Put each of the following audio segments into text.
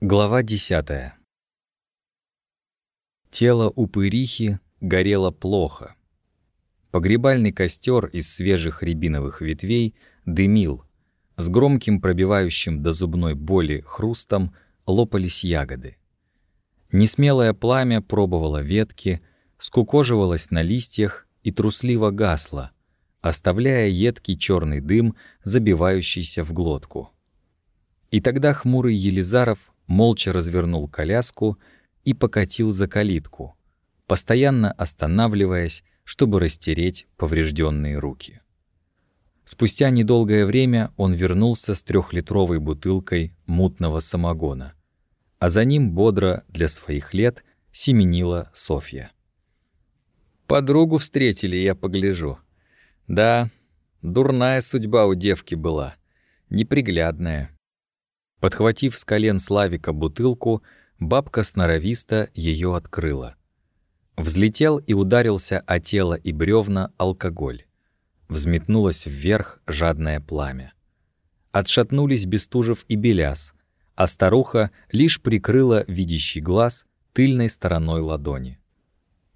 Глава 10. Тело упырихи горело плохо. Погребальный костер из свежих рябиновых ветвей дымил. С громким пробивающим до зубной боли хрустом лопались ягоды. Несмелое пламя пробовало ветки, скукоживалось на листьях и трусливо гасло, оставляя едкий черный дым, забивающийся в глотку. И тогда хмурый Елизаров молча развернул коляску и покатил за калитку, постоянно останавливаясь, чтобы растереть поврежденные руки. Спустя недолгое время он вернулся с трехлитровой бутылкой мутного самогона, а за ним бодро для своих лет семенила Софья. «Подругу встретили, я погляжу. Да, дурная судьба у девки была, неприглядная. Подхватив с колен Славика бутылку, бабка сноровисто ее открыла. Взлетел и ударился о тело и бревна алкоголь. Взметнулось вверх жадное пламя. Отшатнулись Бестужев и Беляс, а старуха лишь прикрыла видящий глаз тыльной стороной ладони.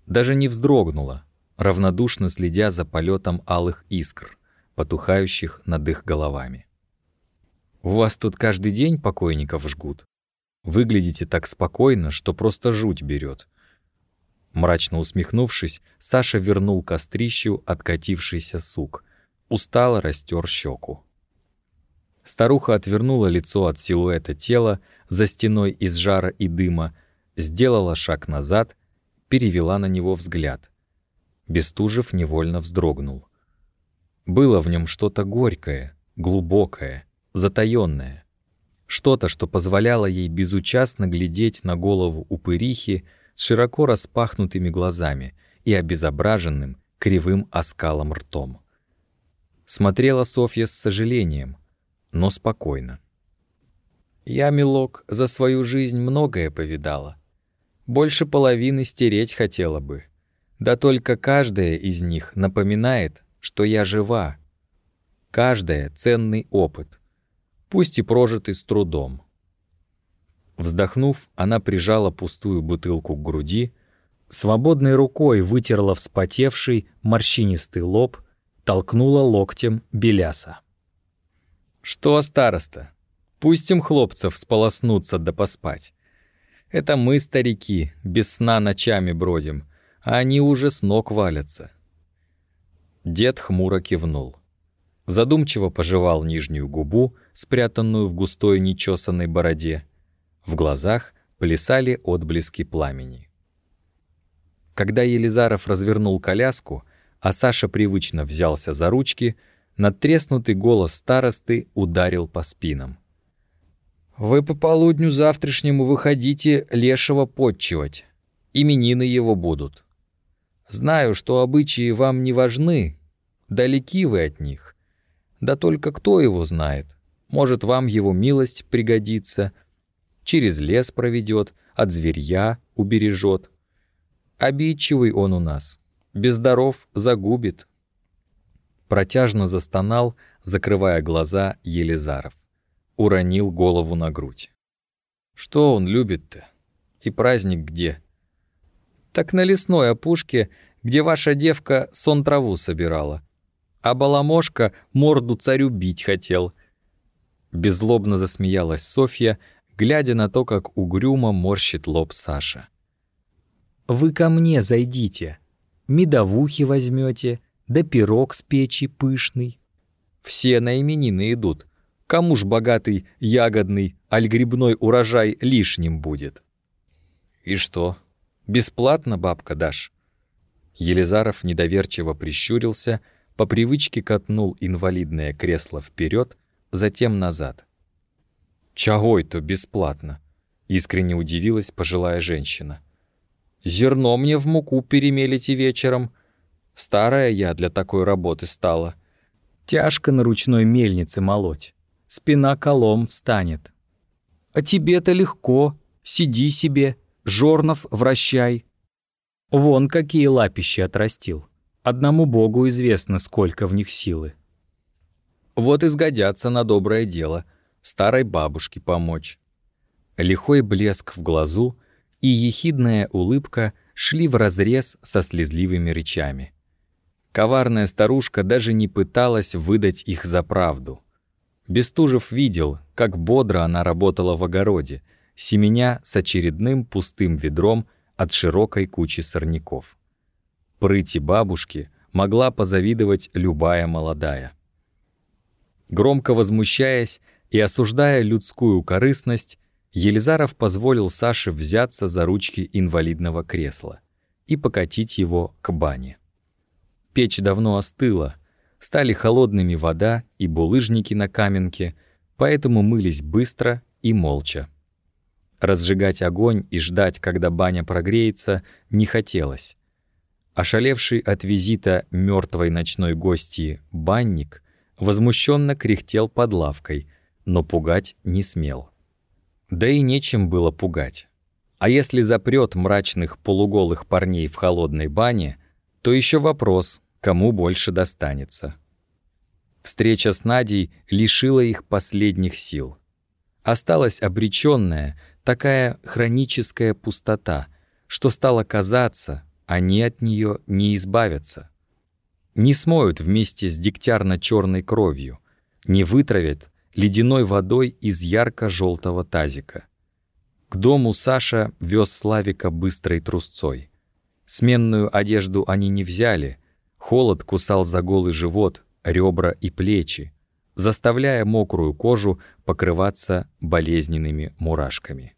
Даже не вздрогнула, равнодушно следя за полетом алых искр, потухающих над их головами. У вас тут каждый день покойников жгут. Выглядите так спокойно, что просто жуть берет. Мрачно усмехнувшись, Саша вернул кострищу откатившийся сук. Устало растер щеку. Старуха отвернула лицо от силуэта тела за стеной из жара и дыма, сделала шаг назад, перевела на него взгляд. Бестужев невольно вздрогнул. Было в нем что-то горькое, глубокое, затаённое. Что-то, что позволяло ей безучастно глядеть на голову упырихи с широко распахнутыми глазами и обезображенным кривым оскалом ртом. Смотрела Софья с сожалением, но спокойно. «Я, милок, за свою жизнь многое повидала. Больше половины стереть хотела бы. Да только каждая из них напоминает, что я жива. Каждая — ценный опыт пусть и прожитый с трудом. Вздохнув, она прижала пустую бутылку к груди, свободной рукой вытерла вспотевший морщинистый лоб, толкнула локтем Беляса. «Что, староста, пустим хлопцев сполоснуться да поспать. Это мы, старики, без сна ночами бродим, а они уже с ног валятся». Дед хмуро кивнул. Задумчиво пожевал нижнюю губу, спрятанную в густой нечесанной бороде. В глазах плясали отблески пламени. Когда Елизаров развернул коляску, а Саша привычно взялся за ручки, надтреснутый голос старосты ударил по спинам. «Вы по полудню завтрашнему выходите лешего подчивать. Именины его будут. Знаю, что обычаи вам не важны, далеки вы от них. Да только кто его знает? Может, вам его милость пригодится. Через лес проведет, от зверья убережет. Обидчивый он у нас. Без даров загубит. Протяжно застонал, закрывая глаза Елизаров. Уронил голову на грудь. Что он любит-то? И праздник где? Так на лесной опушке, где ваша девка сон траву собирала. А баламошка морду царю бить хотел — Беззлобно засмеялась Софья, глядя на то, как угрюмо морщит лоб Саша. «Вы ко мне зайдите, медовухи возьмете, да пирог с печи пышный. Все на именины идут. Кому ж богатый ягодный, аль грибной урожай лишним будет?» «И что, бесплатно бабка дашь?» Елизаров недоверчиво прищурился, по привычке катнул инвалидное кресло вперед затем назад. «Чего это бесплатно?» — искренне удивилась пожилая женщина. «Зерно мне в муку перемелите вечером. Старая я для такой работы стала. Тяжко на ручной мельнице молоть. Спина колом встанет. А тебе-то легко. Сиди себе, жорнов вращай. Вон какие лапищи отрастил. Одному богу известно, сколько в них силы. Вот и сгодятся на доброе дело, старой бабушке помочь. лихой блеск в глазу и ехидная улыбка шли вразрез со слезливыми речами. Коварная старушка даже не пыталась выдать их за правду. Бестужев видел, как бодро она работала в огороде, семеня с очередным пустым ведром от широкой кучи сорняков. Прыти бабушки могла позавидовать любая молодая. Громко возмущаясь и осуждая людскую корыстность, Елизаров позволил Саше взяться за ручки инвалидного кресла и покатить его к бане. Печь давно остыла, стали холодными вода и булыжники на каменке, поэтому мылись быстро и молча. Разжигать огонь и ждать, когда баня прогреется, не хотелось. Ошалевший от визита мертвой ночной гости банник возмущенно кряхтел под лавкой, но пугать не смел. Да и нечем было пугать. А если запрет мрачных полуголых парней в холодной бане, то еще вопрос, кому больше достанется. Встреча с Надей лишила их последних сил. Осталась обреченная, такая хроническая пустота, что стало казаться, они от нее не избавятся. Не смоют вместе с дегтярно-черной кровью, не вытравят ледяной водой из ярко-желтого тазика. К дому Саша вез Славика быстрой трусцой. Сменную одежду они не взяли, холод кусал за голый живот, ребра и плечи, заставляя мокрую кожу покрываться болезненными мурашками.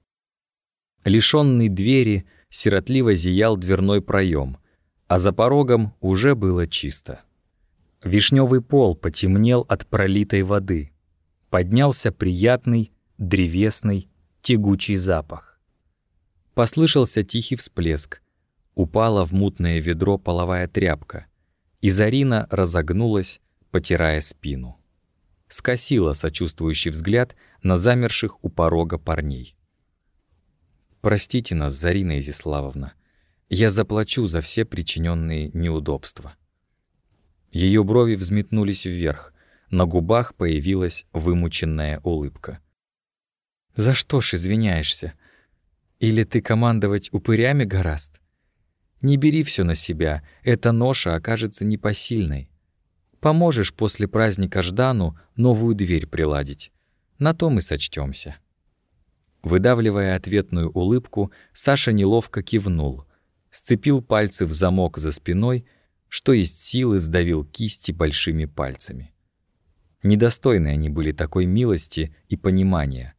Лишенный двери, сиротливо зиял дверной проем, а за порогом уже было чисто. Вишневый пол потемнел от пролитой воды. Поднялся приятный, древесный, тягучий запах. Послышался тихий всплеск. Упала в мутное ведро половая тряпка, и Зарина разогнулась, потирая спину. Скосила сочувствующий взгляд на замерших у порога парней. Простите нас, Зарина Изиславовна. Я заплачу за все причиненные неудобства. Ее брови взметнулись вверх, на губах появилась вымученная улыбка. За что ж извиняешься? Или ты командовать упырями гораст? Не бери все на себя, эта ноша окажется непосильной. Поможешь после праздника Ждану новую дверь приладить. На том и сочтемся. Выдавливая ответную улыбку, Саша неловко кивнул, сцепил пальцы в замок за спиной, что есть силы сдавил кисти большими пальцами. Недостойны они были такой милости и понимания.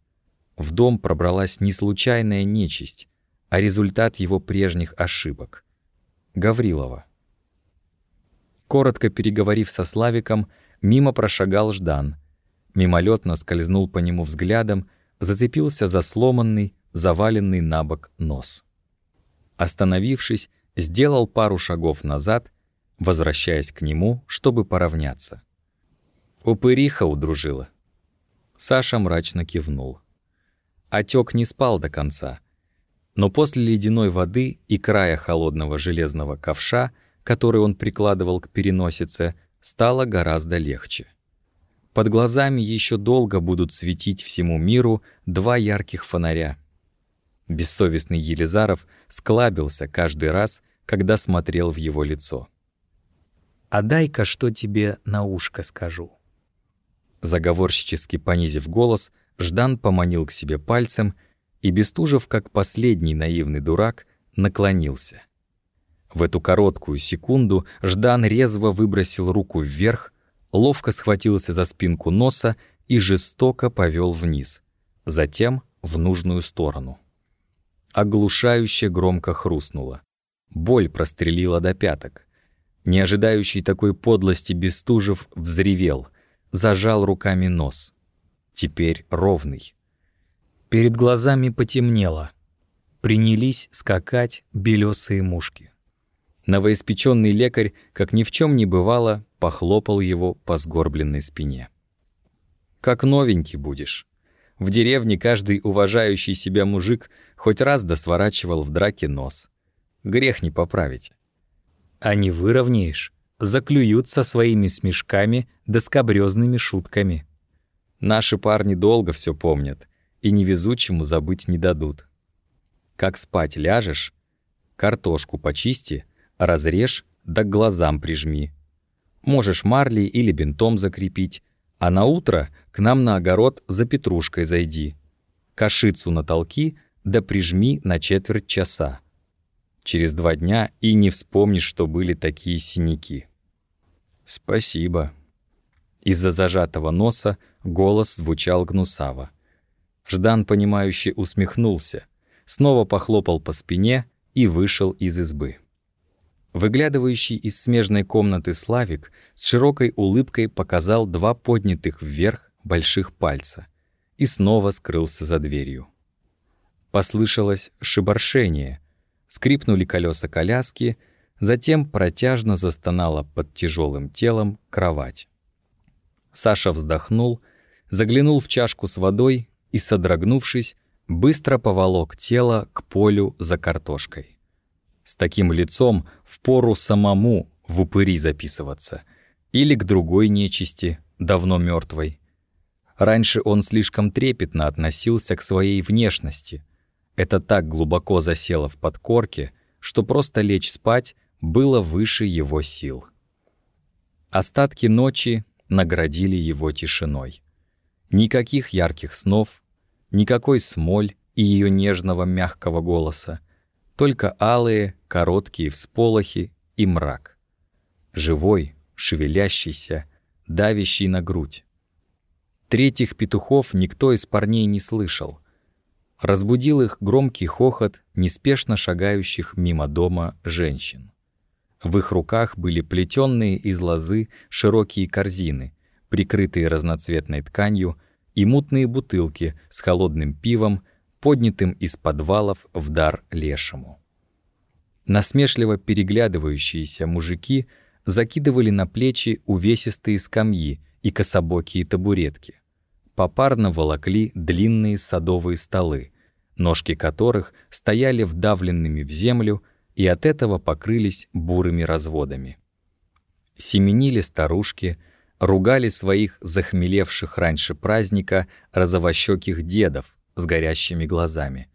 В дом пробралась не случайная нечисть, а результат его прежних ошибок. Гаврилова. Коротко переговорив со Славиком, мимо прошагал Ждан. Мимолетно скользнул по нему взглядом зацепился за сломанный, заваленный на бок нос. Остановившись, сделал пару шагов назад, возвращаясь к нему, чтобы поравняться. Упыриха удружила. Саша мрачно кивнул. Отек не спал до конца, но после ледяной воды и края холодного железного ковша, который он прикладывал к переносице, стало гораздо легче. Под глазами еще долго будут светить всему миру два ярких фонаря. Бессовестный Елизаров склабился каждый раз, когда смотрел в его лицо. «А дай-ка, что тебе на ушко скажу». Заговорщически понизив голос, Ждан поманил к себе пальцем, и Бестужев, как последний наивный дурак, наклонился. В эту короткую секунду Ждан резво выбросил руку вверх, ловко схватился за спинку носа и жестоко повел вниз, затем в нужную сторону. Оглушающе громко хрустнуло. Боль прострелила до пяток. Не ожидающий такой подлости Бестужев взревел, зажал руками нос. Теперь ровный. Перед глазами потемнело. Принялись скакать белесые мушки. Новоиспеченный лекарь, как ни в чем не бывало, похлопал его по сгорбленной спине. «Как новенький будешь. В деревне каждый уважающий себя мужик хоть раз досворачивал в драке нос. Грех не поправить. А не выровняешь, заклюют со своими смешками да шутками. Наши парни долго все помнят, и невезучему забыть не дадут. Как спать ляжешь, картошку почисти, разрежь, да к глазам прижми. Можешь марлей или бинтом закрепить, а на утро к нам на огород за петрушкой зайди. Кашицу натолки, да прижми на четверть часа. Через два дня и не вспомнишь, что были такие синяки. Спасибо. Из-за зажатого носа голос звучал гнусаво. Ждан, понимающе усмехнулся, снова похлопал по спине и вышел из избы. Выглядывающий из смежной комнаты Славик с широкой улыбкой показал два поднятых вверх больших пальца и снова скрылся за дверью. Послышалось шибаршение, скрипнули колеса коляски, затем протяжно застонала под тяжелым телом кровать. Саша вздохнул, заглянул в чашку с водой и, содрогнувшись, быстро поволок тело к полю за картошкой. С таким лицом впору самому в упыри записываться или к другой нечисти, давно мертвой. Раньше он слишком трепетно относился к своей внешности. Это так глубоко засело в подкорке, что просто лечь спать было выше его сил. Остатки ночи наградили его тишиной. Никаких ярких снов, Никакой смоль и ее нежного мягкого голоса, только алые, короткие всполохи и мрак. Живой, шевелящийся, давящий на грудь. Третьих петухов никто из парней не слышал. Разбудил их громкий хохот неспешно шагающих мимо дома женщин. В их руках были плетенные из лозы широкие корзины, прикрытые разноцветной тканью и мутные бутылки с холодным пивом, поднятым из подвалов в дар лешему. Насмешливо переглядывающиеся мужики закидывали на плечи увесистые скамьи и кособокие табуретки. Попарно волокли длинные садовые столы, ножки которых стояли вдавленными в землю и от этого покрылись бурыми разводами. Семенили старушки — ругали своих захмелевших раньше праздника розовощеких дедов с горящими глазами.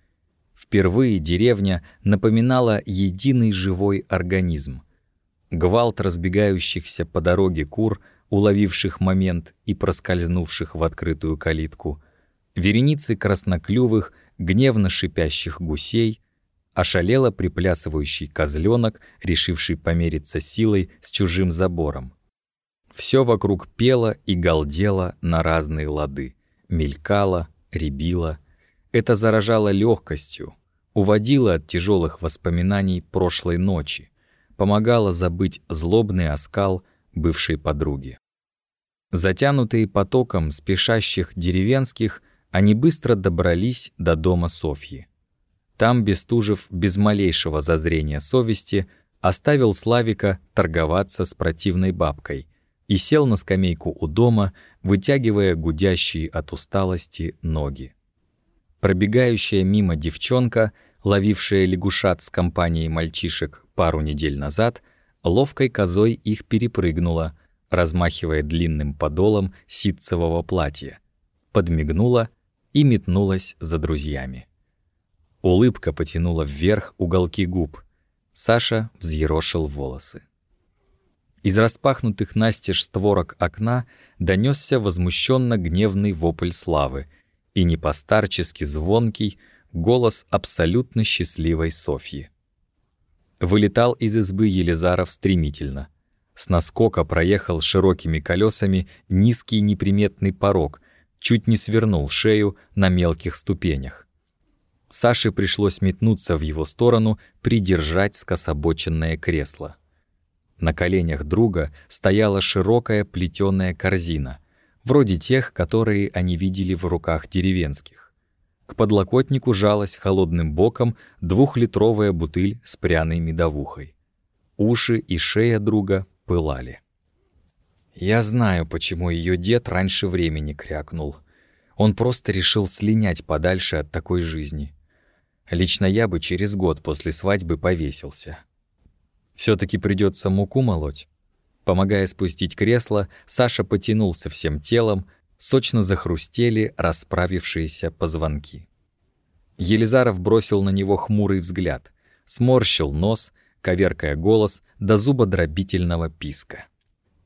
Впервые деревня напоминала единый живой организм. Гвалт разбегающихся по дороге кур, уловивших момент и проскользнувших в открытую калитку, вереницы красноклювых, гневно шипящих гусей, ошалело приплясывающий козленок, решивший помериться силой с чужим забором. Все вокруг пело и галдело на разные лады, мелькало, рябило. Это заражало легкостью, уводило от тяжелых воспоминаний прошлой ночи, помогало забыть злобный оскал бывшей подруги. Затянутые потоком спешащих деревенских, они быстро добрались до дома Софьи. Там Бестужев без малейшего зазрения совести оставил Славика торговаться с противной бабкой, и сел на скамейку у дома, вытягивая гудящие от усталости ноги. Пробегающая мимо девчонка, ловившая лягушат с компанией мальчишек пару недель назад, ловкой козой их перепрыгнула, размахивая длинным подолом ситцевого платья, подмигнула и метнулась за друзьями. Улыбка потянула вверх уголки губ. Саша взъерошил волосы. Из распахнутых настежь створок окна донесся возмущенно гневный вопль славы и непостарчески звонкий голос абсолютно счастливой Софьи. Вылетал из избы Елизаров стремительно. С наскока проехал широкими колесами низкий неприметный порог, чуть не свернул шею на мелких ступенях. Саше пришлось метнуться в его сторону, придержать скособоченное кресло. На коленях друга стояла широкая плетеная корзина, вроде тех, которые они видели в руках деревенских. К подлокотнику жалась холодным боком двухлитровая бутыль с пряной медовухой. Уши и шея друга пылали. Я знаю, почему ее дед раньше времени крякнул. Он просто решил слинять подальше от такой жизни. Лично я бы через год после свадьбы повесился все таки придется муку молоть. Помогая спустить кресло, Саша потянулся всем телом, сочно захрустели расправившиеся позвонки. Елизаров бросил на него хмурый взгляд, сморщил нос, коверкая голос до зубодробительного писка.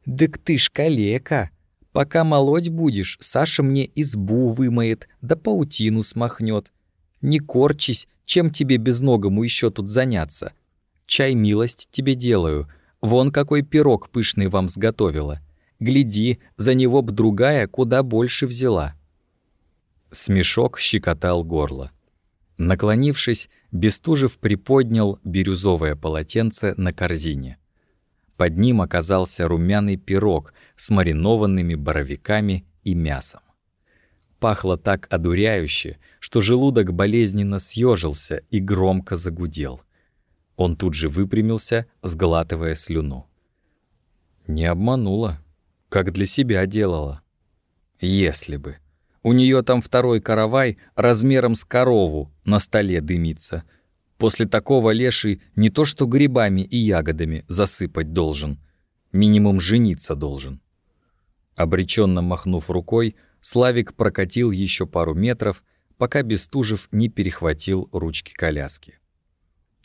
«Дык ты ж калека! Пока молоть будешь, Саша мне избу вымоет, да паутину смахнет. Не корчись, чем тебе безногому еще тут заняться? Чай милость тебе делаю, вон какой пирог пышный вам сготовила. Гляди, за него б другая куда больше взяла». Смешок щекотал горло. Наклонившись, Бестужев приподнял бирюзовое полотенце на корзине. Под ним оказался румяный пирог с маринованными боровиками и мясом. Пахло так одуряюще, что желудок болезненно съежился и громко загудел. Он тут же выпрямился, сглатывая слюну. Не обманула, как для себя делала. Если бы. У нее там второй каравай размером с корову на столе дымится. После такого леший не то что грибами и ягодами засыпать должен, минимум жениться должен. Обреченно махнув рукой, Славик прокатил еще пару метров, пока Бестужев не перехватил ручки коляски.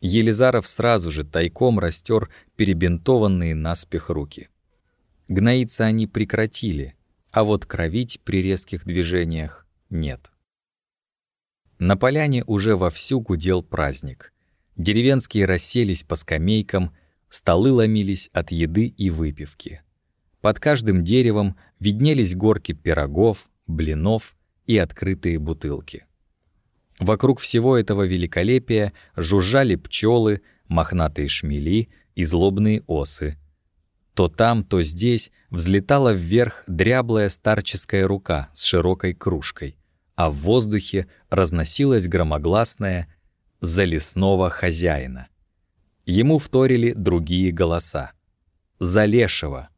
Елизаров сразу же тайком растер перебинтованные наспех руки. Гноиться они прекратили, а вот кровить при резких движениях нет. На поляне уже вовсю гудел праздник. Деревенские расселись по скамейкам, столы ломились от еды и выпивки. Под каждым деревом виднелись горки пирогов, блинов и открытые бутылки. Вокруг всего этого великолепия жужжали пчелы, мохнатые шмели и злобные осы — то там, то здесь взлетала вверх дряблая старческая рука с широкой кружкой, а в воздухе разносилась громогласная «За лесного хозяина». Ему вторили другие голоса. «За лешего».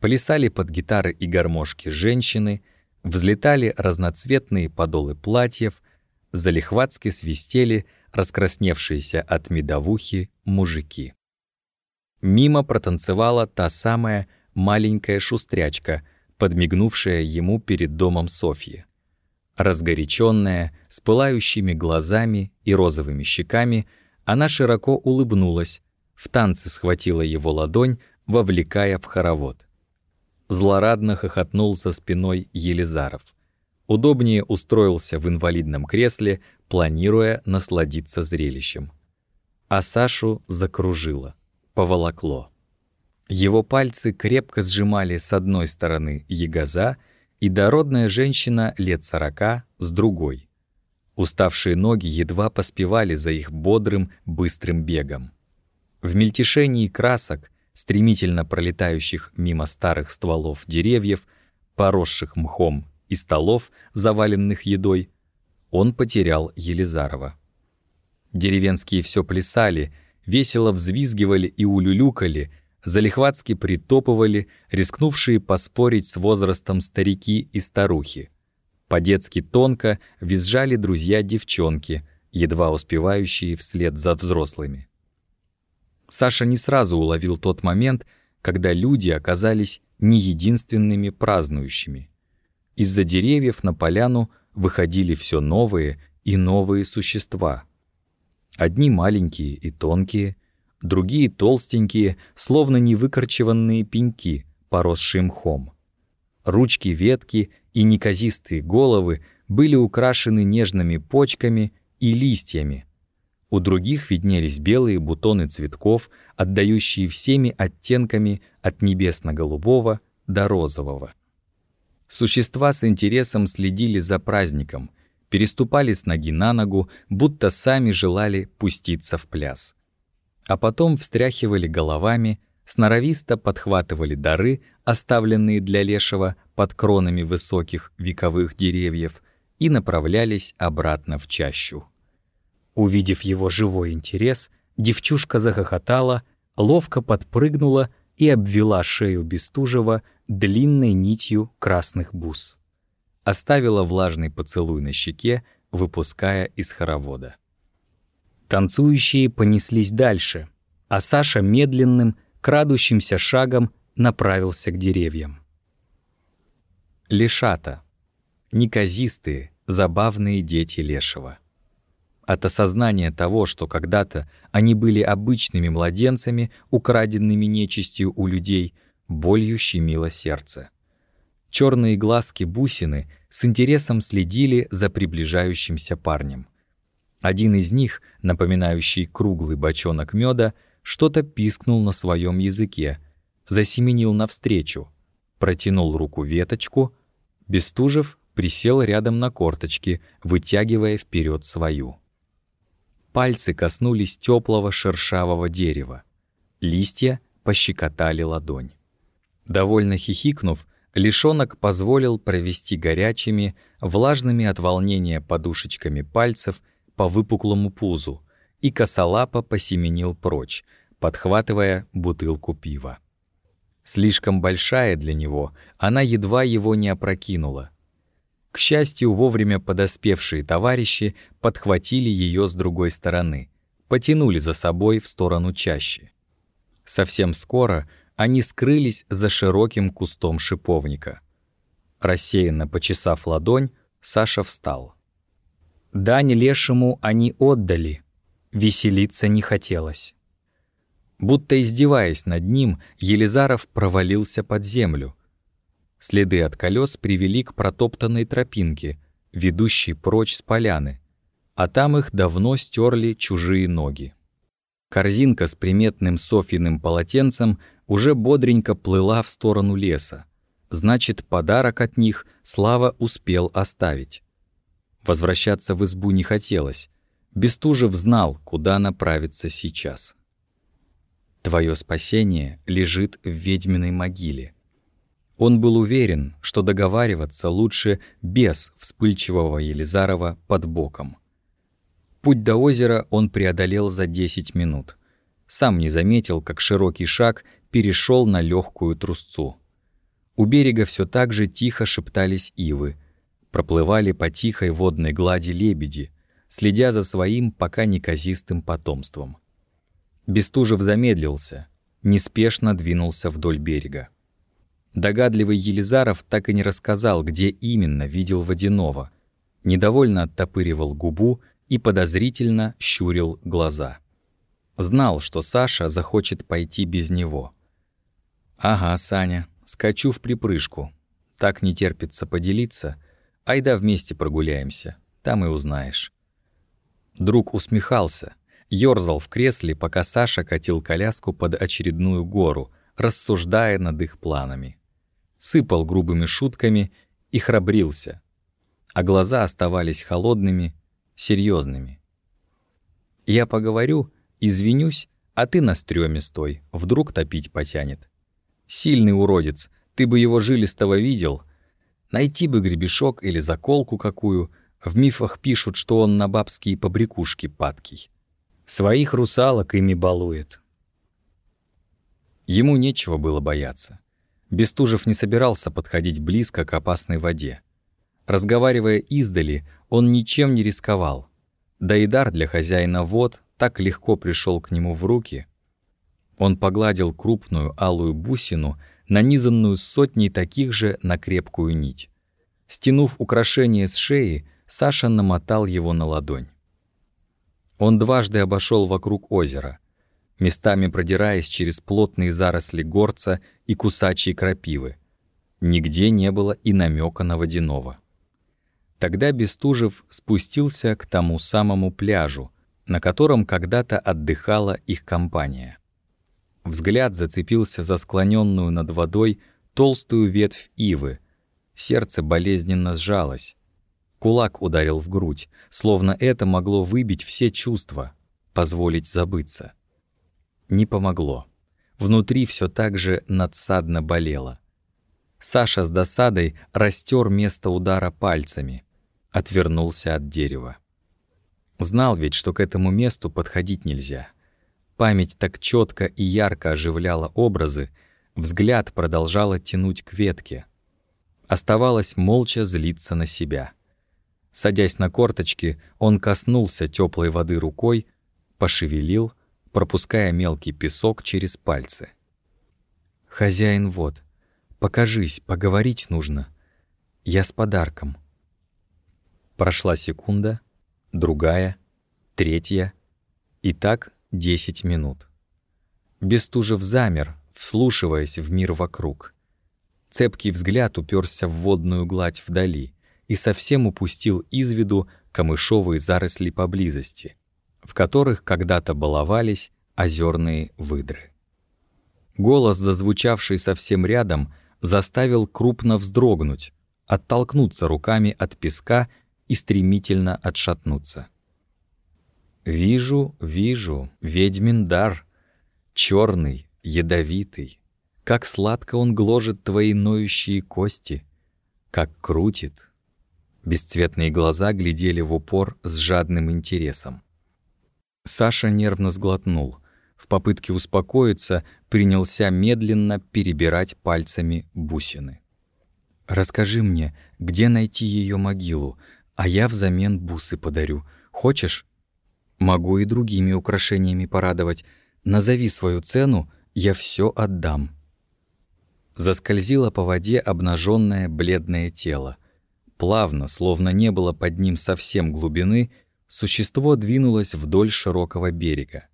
Плясали под гитары и гармошки женщины, взлетали разноцветные подолы платьев, залихватски свистели раскрасневшиеся от медовухи мужики. Мимо протанцевала та самая маленькая шустрячка, подмигнувшая ему перед домом Софьи. Разгоряченная, с пылающими глазами и розовыми щеками, она широко улыбнулась, в танце схватила его ладонь, вовлекая в хоровод. Злорадно хохотнул со спиной Елизаров. Удобнее устроился в инвалидном кресле, планируя насладиться зрелищем. А Сашу закружило поволокло. Его пальцы крепко сжимали с одной стороны ягоза и дородная женщина лет сорока с другой. Уставшие ноги едва поспевали за их бодрым, быстрым бегом. В мельтешении красок, стремительно пролетающих мимо старых стволов деревьев, поросших мхом и столов, заваленных едой, он потерял Елизарова. Деревенские все плясали — весело взвизгивали и улюлюкали, залихватски притопывали, рискнувшие поспорить с возрастом старики и старухи. По-детски тонко визжали друзья-девчонки, едва успевающие вслед за взрослыми. Саша не сразу уловил тот момент, когда люди оказались не единственными празднующими. Из-за деревьев на поляну выходили все новые и новые существа — Одни маленькие и тонкие, другие толстенькие, словно невыкорчеванные пеньки, поросшие мхом. Ручки ветки и неказистые головы были украшены нежными почками и листьями. У других виднелись белые бутоны цветков, отдающие всеми оттенками от небесно-голубого до розового. Существа с интересом следили за праздником — переступали с ноги на ногу, будто сами желали пуститься в пляс. А потом встряхивали головами, сноровисто подхватывали дары, оставленные для лешего под кронами высоких вековых деревьев, и направлялись обратно в чащу. Увидев его живой интерес, девчушка захохотала, ловко подпрыгнула и обвела шею Бестужева длинной нитью красных бус оставила влажный поцелуй на щеке, выпуская из хоровода. Танцующие понеслись дальше, а Саша медленным, крадущимся шагом направился к деревьям. Лешата. Неказистые, забавные дети Лешего. От осознания того, что когда-то они были обычными младенцами, украденными нечистью у людей, болью щемило сердце. Черные глазки бусины с интересом следили за приближающимся парнем. Один из них, напоминающий круглый бочонок меда, что-то пискнул на своем языке, засеменил навстречу, протянул руку веточку, Бестужев присел рядом на корточки, вытягивая вперед свою. Пальцы коснулись теплого шершавого дерева. Листья пощекотали ладонь. Довольно хихикнув, лишонок позволил провести горячими, влажными от волнения подушечками пальцев по выпуклому пузу, и косолапо посеменил прочь, подхватывая бутылку пива. Слишком большая для него, она едва его не опрокинула. К счастью, вовремя подоспевшие товарищи подхватили ее с другой стороны, потянули за собой в сторону чаще. Совсем скоро они скрылись за широким кустом шиповника. Рассеянно почесав ладонь, Саша встал. Дань лешему они отдали, веселиться не хотелось. Будто издеваясь над ним, Елизаров провалился под землю. Следы от колес привели к протоптанной тропинке, ведущей прочь с поляны, а там их давно стерли чужие ноги. Корзинка с приметным Софьиным полотенцем уже бодренько плыла в сторону леса. Значит, подарок от них Слава успел оставить. Возвращаться в избу не хотелось. Бестужев знал, куда направиться сейчас. Твое спасение лежит в ведьминой могиле. Он был уверен, что договариваться лучше без вспыльчивого Елизарова под боком. Путь до озера он преодолел за 10 минут. Сам не заметил, как широкий шаг перешел на легкую трусцу. У берега все так же тихо шептались ивы. Проплывали по тихой водной глади лебеди, следя за своим пока неказистым потомством. Бестужев замедлился, неспешно двинулся вдоль берега. Догадливый Елизаров так и не рассказал, где именно видел водяного. Недовольно оттопыривал губу и подозрительно щурил глаза. Знал, что Саша захочет пойти без него. «Ага, Саня, скачу в припрыжку. Так не терпится поделиться. Айда вместе прогуляемся, там и узнаешь». Друг усмехался, ёрзал в кресле, пока Саша катил коляску под очередную гору, рассуждая над их планами. Сыпал грубыми шутками и храбрился, а глаза оставались холодными, серьезными. «Я поговорю, извинюсь, а ты на стрёме стой, вдруг топить потянет. Сильный уродец, ты бы его жилистого видел. Найти бы гребешок или заколку какую, в мифах пишут, что он на бабские побрякушки падкий. Своих русалок ими балует. Ему нечего было бояться. Бестужев не собирался подходить близко к опасной воде. Разговаривая издали, он ничем не рисковал. Да и дар для хозяина вод так легко пришел к нему в руки. Он погладил крупную алую бусину, нанизанную сотней таких же на крепкую нить. Стянув украшение с шеи, Саша намотал его на ладонь. Он дважды обошел вокруг озера, местами продираясь через плотные заросли горца и кусачие крапивы. Нигде не было и намека на водяного. Тогда Бестужев спустился к тому самому пляжу, на котором когда-то отдыхала их компания. Взгляд зацепился за склоненную над водой толстую ветвь ивы. Сердце болезненно сжалось. Кулак ударил в грудь, словно это могло выбить все чувства, позволить забыться. Не помогло. Внутри все так же надсадно болело. Саша с досадой растер место удара пальцами, отвернулся от дерева. Знал ведь, что к этому месту подходить нельзя. Память так четко и ярко оживляла образы, взгляд продолжал тянуть к ветке. Оставалось молча злиться на себя — Садясь на корточки, он коснулся теплой воды рукой, пошевелил, пропуская мелкий песок через пальцы. «Хозяин, вот, покажись, поговорить нужно. Я с подарком». Прошла секунда, другая, третья, и так десять минут. Бестужев замер, вслушиваясь в мир вокруг. Цепкий взгляд уперся в водную гладь вдали и совсем упустил из виду камышовые заросли поблизости, в которых когда-то баловались озерные выдры. Голос, зазвучавший совсем рядом, заставил крупно вздрогнуть, оттолкнуться руками от песка и стремительно отшатнуться. «Вижу, вижу, ведьмин дар, черный, ядовитый, как сладко он гложет твои ноющие кости, как крутит». Бесцветные глаза глядели в упор с жадным интересом. Саша нервно сглотнул. В попытке успокоиться принялся медленно перебирать пальцами бусины. «Расскажи мне, где найти ее могилу, а я взамен бусы подарю. Хочешь?» «Могу и другими украшениями порадовать. Назови свою цену, я все отдам». Заскользило по воде обнаженное бледное тело. Плавно, словно не было под ним совсем глубины, существо двинулось вдоль широкого берега.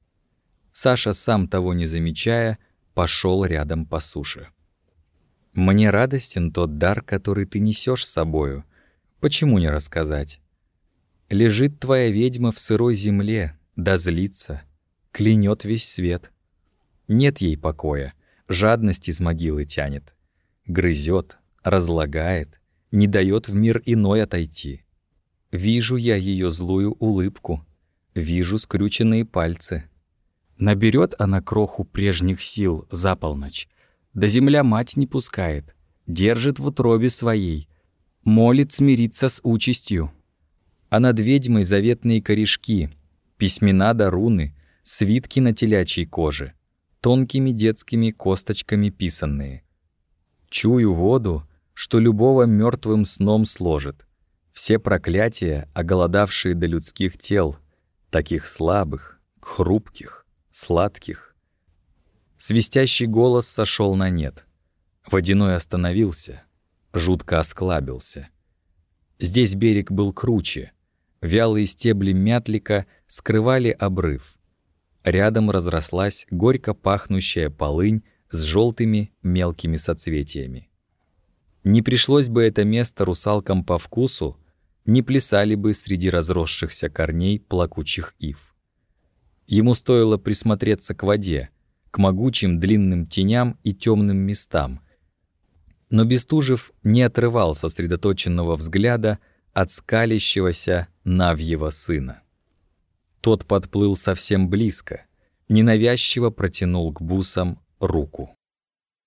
Саша, сам того не замечая, пошел рядом по суше. Мне радостен тот дар, который ты несешь с собою. Почему не рассказать? Лежит твоя ведьма в сырой земле, да злится, клянет весь свет. Нет ей покоя, жадность из могилы тянет, грызет, разлагает, не дает в мир иной отойти. Вижу я ее злую улыбку, вижу скрюченные пальцы. Наберет она кроху прежних сил за полночь, да земля мать не пускает, держит в утробе своей, молит смириться с участью. А над ведьмой заветные корешки, письмена да руны, свитки на телячьей коже, тонкими детскими косточками писанные. Чую воду, что любого мертвым сном сложит. Все проклятия, оголодавшие до людских тел, таких слабых, хрупких, сладких, Свистящий голос сошел на нет. Водяной остановился, жутко осклабился. Здесь берег был круче. Вялые стебли мятлика скрывали обрыв. Рядом разрослась горько пахнущая полынь с желтыми мелкими соцветиями. Не пришлось бы это место русалкам по вкусу, не плясали бы среди разросшихся корней плакучих ив. Ему стоило присмотреться к воде, к могучим длинным теням и темным местам. Но Бестужев не отрывал сосредоточенного взгляда от скалящегося Навьего сына. Тот подплыл совсем близко, ненавязчиво протянул к бусам руку.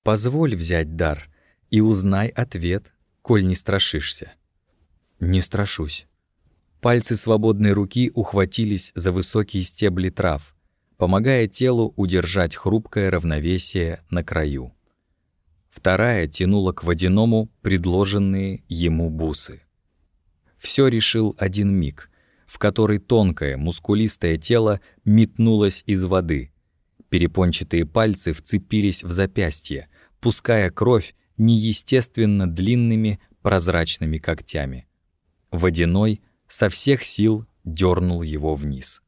«Позволь взять дар и узнай ответ, коль не страшишься». «Не страшусь». Пальцы свободной руки ухватились за высокие стебли трав — помогая телу удержать хрупкое равновесие на краю. Вторая тянула к водяному предложенные ему бусы. Все решил один миг, в который тонкое, мускулистое тело метнулось из воды. Перепончатые пальцы вцепились в запястье, пуская кровь неестественно длинными прозрачными когтями. Водяной со всех сил дернул его вниз.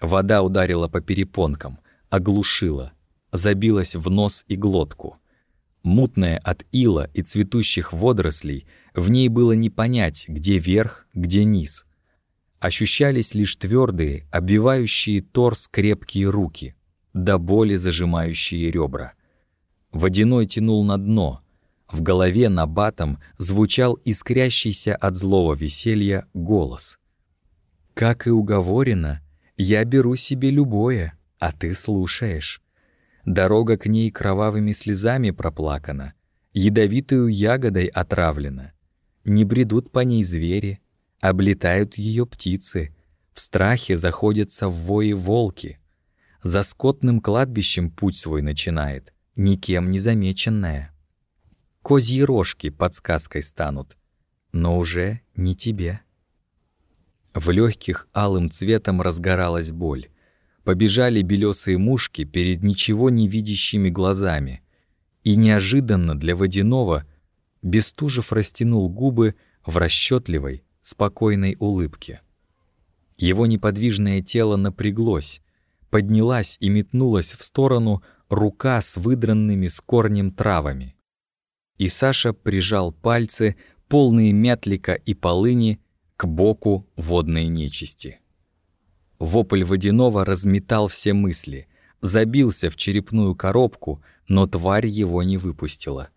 Вода ударила по перепонкам, оглушила, забилась в нос и глотку. Мутная от ила и цветущих водорослей, в ней было не понять, где верх, где низ. Ощущались лишь твердые, обвивающие торс крепкие руки, до боли зажимающие ребра. Водяной тянул на дно. В голове на батом звучал искрящийся от злого веселья голос. Как и уговорено, я беру себе любое, а ты слушаешь. Дорога к ней кровавыми слезами проплакана, ядовитую ягодой отравлена. Не бредут по ней звери, облетают ее птицы, в страхе заходятся в вои волки. За скотным кладбищем путь свой начинает, никем не замеченная. Козьи рожки подсказкой станут, но уже не тебе. В легких алым цветом разгоралась боль. Побежали белесые мушки перед ничего не видящими глазами. И неожиданно для водяного Бестужев растянул губы в расчетливой, спокойной улыбке. Его неподвижное тело напряглось, поднялась и метнулась в сторону рука с выдранными с корнем травами. И Саша прижал пальцы, полные мятлика и полыни, к боку водной нечисти. Вопль водяного разметал все мысли, забился в черепную коробку, но тварь его не выпустила.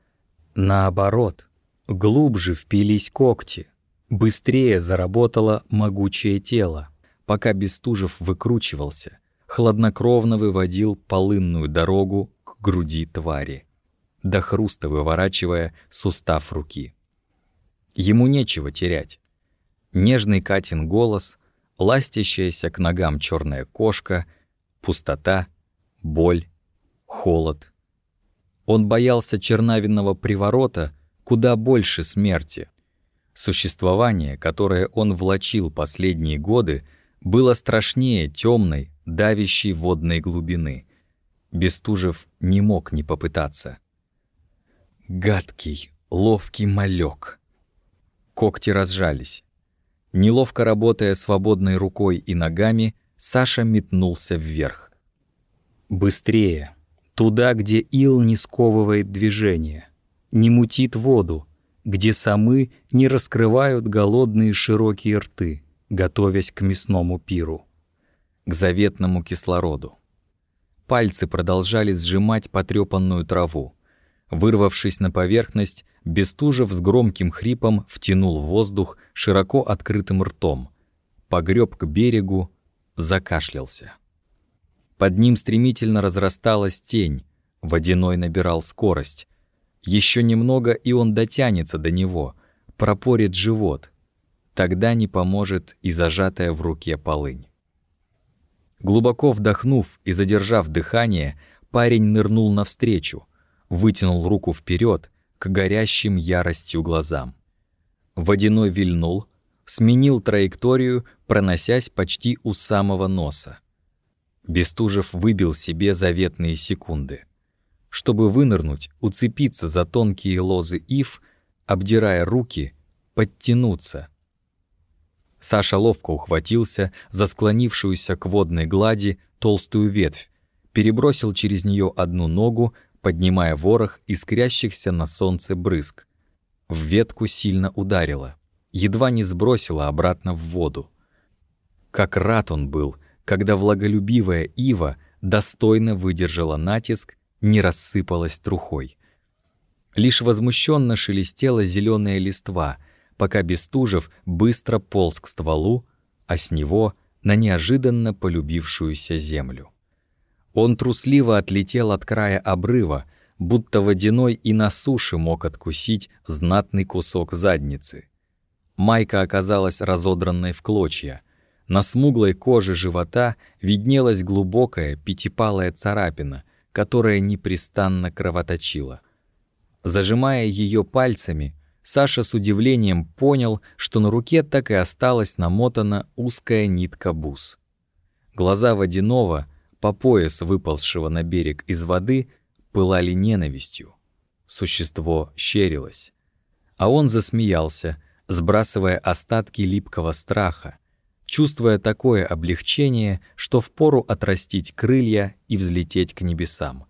Наоборот, глубже впились когти, быстрее заработало могучее тело, пока Бестужев выкручивался, хладнокровно выводил полынную дорогу к груди твари, до хруста выворачивая сустав руки. Ему нечего терять. Нежный Катин голос, ластящаяся к ногам черная кошка, пустота, боль, холод. Он боялся чернавинного приворота куда больше смерти. Существование, которое он влачил последние годы, было страшнее темной, давящей водной глубины. Бестужев не мог не попытаться. Гадкий, ловкий малек. Когти разжались. Неловко работая свободной рукой и ногами, Саша метнулся вверх. Быстрее. Туда, где ил не сковывает движение, не мутит воду, где самы не раскрывают голодные широкие рты, готовясь к мясному пиру, к заветному кислороду. Пальцы продолжали сжимать потрепанную траву. Вырвавшись на поверхность, Бестужев с громким хрипом втянул воздух широко открытым ртом, погреб к берегу, закашлялся. Под ним стремительно разрасталась тень, водяной набирал скорость. Еще немного, и он дотянется до него, пропорит живот. Тогда не поможет и зажатая в руке полынь. Глубоко вдохнув и задержав дыхание, парень нырнул навстречу, вытянул руку вперед к горящим яростью глазам. Водяной вильнул, сменил траекторию, проносясь почти у самого носа. Бестужев выбил себе заветные секунды. Чтобы вынырнуть, уцепиться за тонкие лозы ив, обдирая руки, подтянуться. Саша ловко ухватился за склонившуюся к водной глади толстую ветвь, перебросил через нее одну ногу, поднимая ворох искрящихся на солнце брызг. В ветку сильно ударило, едва не сбросило обратно в воду. Как рад он был, когда влаголюбивая ива достойно выдержала натиск, не рассыпалась трухой. Лишь возмущенно шелестела зеленая листва, пока Бестужев быстро полз к стволу, а с него — на неожиданно полюбившуюся землю. Он трусливо отлетел от края обрыва, будто водяной и на суше мог откусить знатный кусок задницы. Майка оказалась разодранной в клочья. На смуглой коже живота виднелась глубокая пятипалая царапина, которая непрестанно кровоточила. Зажимая ее пальцами, Саша с удивлением понял, что на руке так и осталась намотана узкая нитка бус. Глаза водяного — по пояс выползшего на берег из воды, пылали ненавистью. Существо щерилось. А он засмеялся, сбрасывая остатки липкого страха, чувствуя такое облегчение, что впору отрастить крылья и взлететь к небесам.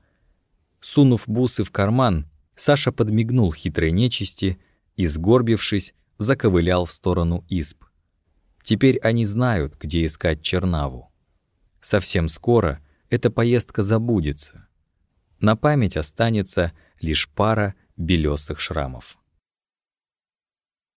Сунув бусы в карман, Саша подмигнул хитрой нечисти и, сгорбившись, заковылял в сторону исп. Теперь они знают, где искать Чернаву. Совсем скоро эта поездка забудется. На память останется лишь пара белесых шрамов.